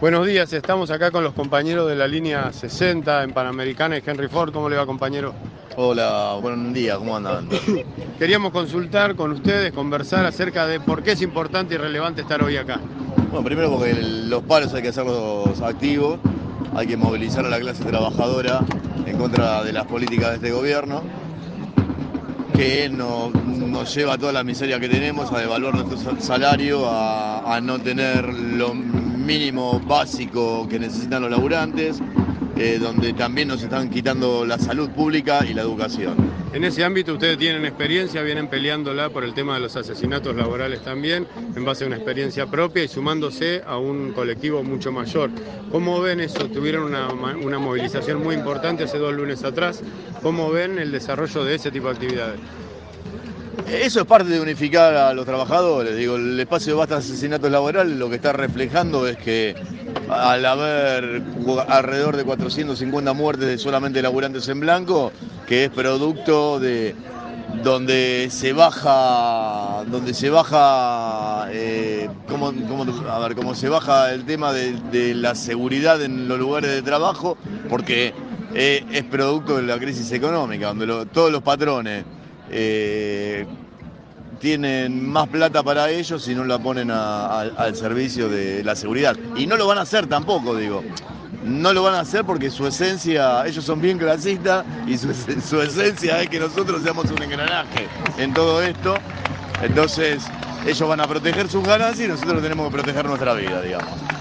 Buenos días, estamos acá con los compañeros de la línea 60 en Panamericana y Henry Ford. ¿Cómo le va, compañero? Hola, buen día, ¿cómo andan? Queríamos consultar con ustedes, conversar acerca de por qué es importante y relevante estar hoy acá. Bueno, primero porque los paros hay que hacerlos activos, hay que movilizar a la clase trabajadora en contra de las políticas de este gobierno, que nos lleva a toda la miseria que tenemos, a devaluar nuestro salario, a, a no tener lo mínimo básico que necesitan los laburantes, eh, donde también nos están quitando la salud pública y la educación. En ese ámbito ustedes tienen experiencia, vienen peleándola por el tema de los asesinatos laborales también, en base a una experiencia propia y sumándose a un colectivo mucho mayor. ¿Cómo ven eso? Tuvieron una, una movilización muy importante hace dos lunes atrás. ¿Cómo ven el desarrollo de ese tipo de actividades? Eso es parte de unificar a los trabajadores. Digo, el espacio de basta asesinatos laborales lo que está reflejando es que al haber alrededor de 450 muertes de solamente laburantes en blanco, que es producto de donde se baja, donde se baja, eh, a ver, cómo se baja el tema de, la seguridad en los lugares de trabajo, porque eh, es producto de la crisis económica, donde todos los patrones eh, tienen más plata para ellos si no la ponen al servicio de la seguridad. Y no lo van a hacer tampoco, digo. No lo van a hacer porque su esencia, ellos son bien clasistas y su, su esencia es que nosotros seamos un engranaje en todo esto. Entonces, ellos van a proteger sus ganancias y nosotros tenemos que proteger nuestra vida, digamos.